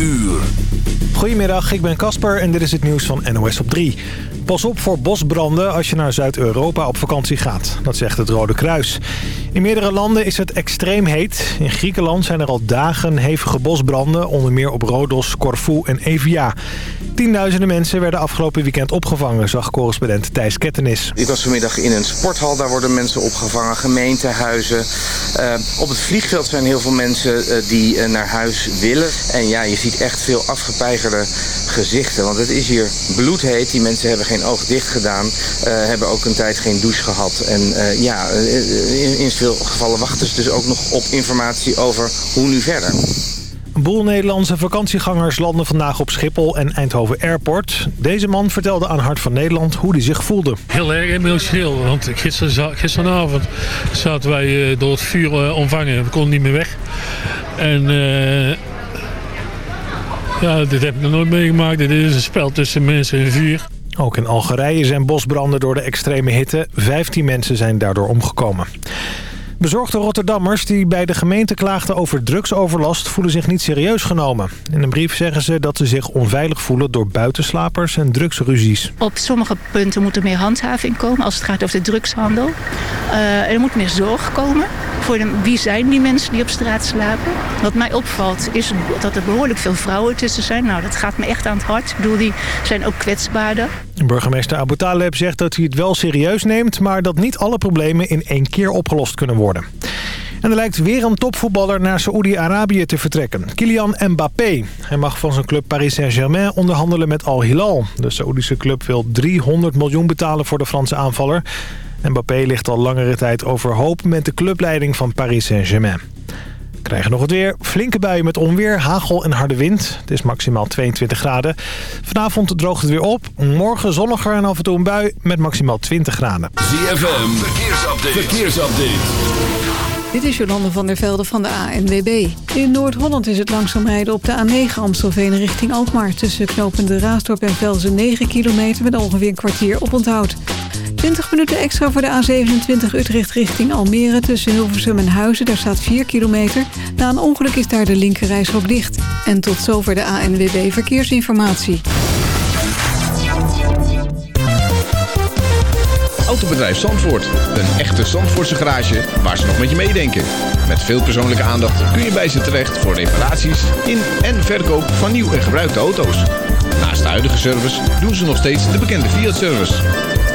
uur. Goedemiddag, ik ben Casper en dit is het nieuws van NOS op 3. Pas op voor bosbranden als je naar Zuid-Europa op vakantie gaat. Dat zegt het Rode Kruis. In meerdere landen is het extreem heet. In Griekenland zijn er al dagen hevige bosbranden... onder meer op Rodos, Corfu en Evia. Tienduizenden mensen werden afgelopen weekend opgevangen... zag correspondent Thijs Kettenis. Ik was vanmiddag in een sporthal, daar worden mensen opgevangen. Gemeentehuizen. Uh, op het vliegveld zijn heel veel mensen uh, die uh, naar huis willen. En ja, je ziet echt veel gezichten. Want het is hier bloedheet. Die mensen hebben geen oog dicht gedaan. hebben ook een tijd geen douche gehad. En ja, in, in veel gevallen wachten ze dus ook nog op informatie over hoe nu verder. Een boel Nederlandse vakantiegangers landen vandaag op Schiphol en Eindhoven Airport. Deze man vertelde aan Hart van Nederland hoe hij zich voelde. Heel erg emotioneel, want gister, gisteravond zaten wij door het vuur ontvangen. We konden niet meer weg. En uh, ja, dit heb ik nog nooit meegemaakt. Dit is een spel tussen mensen en vuur. Ook in Algerije zijn bosbranden door de extreme hitte. 15 mensen zijn daardoor omgekomen. Bezorgde Rotterdammers die bij de gemeente klaagden over drugsoverlast... voelen zich niet serieus genomen. In een brief zeggen ze dat ze zich onveilig voelen door buitenslapers en drugsruzies. Op sommige punten moet er meer handhaving komen als het gaat over de drugshandel. Uh, er moet meer zorg komen voor wie zijn die mensen die op straat slapen. Wat mij opvalt is dat er behoorlijk veel vrouwen tussen zijn. Nou, dat gaat me echt aan het hart. Ik bedoel, die zijn ook kwetsbaarder. Burgemeester Abu Taleb zegt dat hij het wel serieus neemt... maar dat niet alle problemen in één keer opgelost kunnen worden. En er lijkt weer een topvoetballer naar Saoedi-Arabië te vertrekken. Kylian Mbappé. Hij mag van zijn club Paris Saint-Germain onderhandelen met Al Hilal. De Saoedische club wil 300 miljoen betalen voor de Franse aanvaller. Mbappé ligt al langere tijd overhoop met de clubleiding van Paris Saint-Germain. Krijgen nog het weer. Flinke buien met onweer, hagel en harde wind. Het is maximaal 22 graden. Vanavond droogt het weer op. Morgen zonniger en af en toe een bui met maximaal 20 graden. ZFM, verkeersupdate. verkeersupdate. Dit is Jolande van der Velde van de ANWB. In Noord-Holland is het langzaam rijden op de A9 Amstelveen richting Alkmaar. Tussen knopende Raasdorp en Velzen 9 kilometer met ongeveer een kwartier op onthoud. 20 minuten extra voor de A27 Utrecht richting Almere... tussen Hilversum en Huizen, daar staat 4 kilometer. Na een ongeluk is daar de linkerrijstrook dicht. En tot zover de ANWB Verkeersinformatie. Autobedrijf Zandvoort. Een echte Zandvoortse garage waar ze nog met je meedenken. Met veel persoonlijke aandacht kun je bij ze terecht... voor reparaties in en verkoop van nieuw en gebruikte auto's. Naast de huidige service doen ze nog steeds de bekende Fiat-service...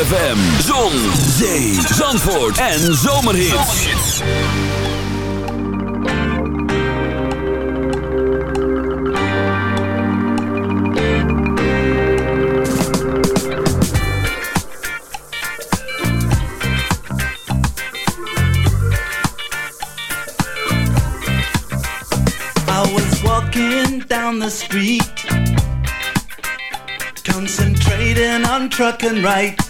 ZFM, Zon, Zee, Zandvoort en Zomerhits. I was walking down the street Concentrating on trucking right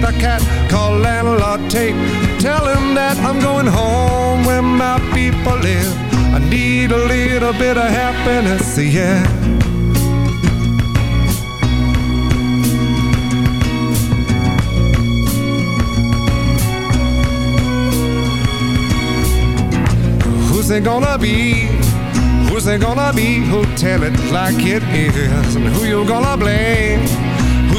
the cat. Call landlord Tate. Tell him that I'm going home where my people live. I need a little bit of happiness, yeah. Who's it gonna be? Who's it gonna be? Who'll tell it like it is? And who you gonna blame?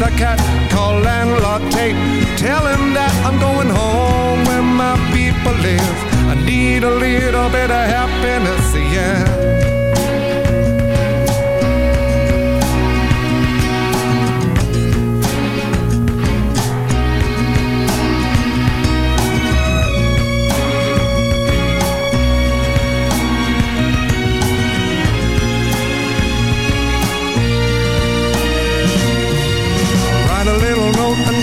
the cat. Call landlord Tate. Tell him that I'm going home where my people live. I need a little bit of happiness, yeah.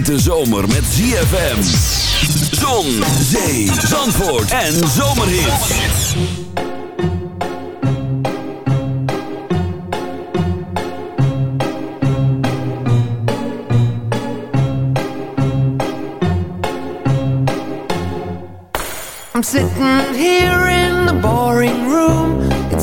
hete zomer met ZFM. Zon, zee, zandvoort en zomerhits. I'm sitting here in the boring room.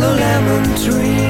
Follow lemon tree.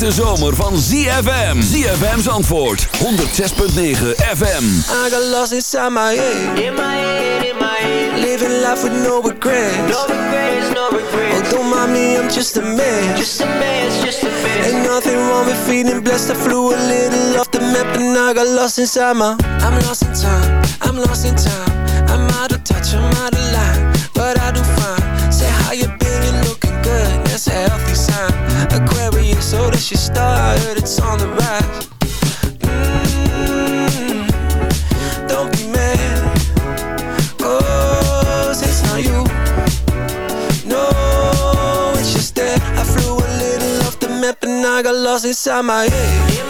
Hete zomer van ZFM. ZFM's antwoord 106.9 FM. I got lost inside my head. In my head, in my head. Living life with no regrets. No regrets, no regrets. Oh, don't mind me, I'm just a man. Just a man, just a man. Ain't nothing wrong with feeling blessed. I flew a little off the map and I got lost inside my. I'm lost in time. I'm lost in time. I'm out of touch. I'm out of line. But I do fine. Say how you been? You looking good. That's healthy so that's she star. I heard it's on the rise. Mm, don't be mad. Oh, it's not you. No, it's just that I flew a little off the map and I got lost inside my head.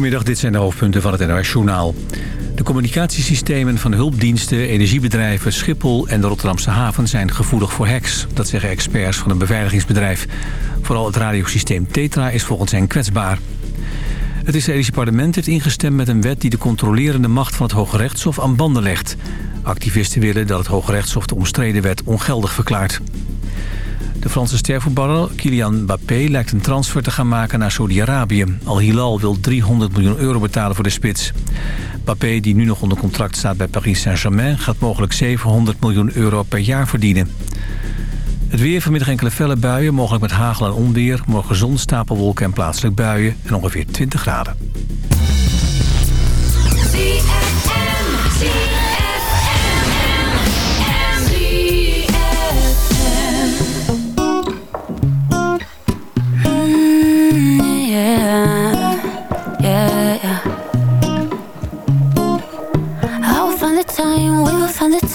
Goedemiddag, dit zijn de hoofdpunten van het NOS-journaal. De communicatiesystemen van hulpdiensten, energiebedrijven, Schiphol en de Rotterdamse haven zijn gevoelig voor hacks. Dat zeggen experts van een beveiligingsbedrijf. Vooral het radiosysteem Tetra is volgens hen kwetsbaar. Het Israëlische parlement heeft ingestemd met een wet die de controlerende macht van het Hoge Rechtshof aan banden legt. Activisten willen dat het Hoge Rechtshof de omstreden wet ongeldig verklaart. De Franse stervoetballer Kylian Mbappé lijkt een transfer te gaan maken naar Saudi-Arabië. Al Hilal wil 300 miljoen euro betalen voor de spits. Mbappé, die nu nog onder contract staat bij Paris Saint-Germain... gaat mogelijk 700 miljoen euro per jaar verdienen. Het weer vanmiddag enkele felle buien, mogelijk met hagel en onweer. Morgen zon, stapelwolken en plaatselijk buien en ongeveer 20 graden.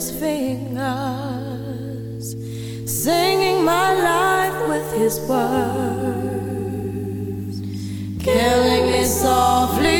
his fingers, singing my life with his words, killing me softly.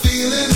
Feeling